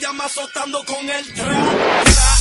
llama azotando con el tra, tra.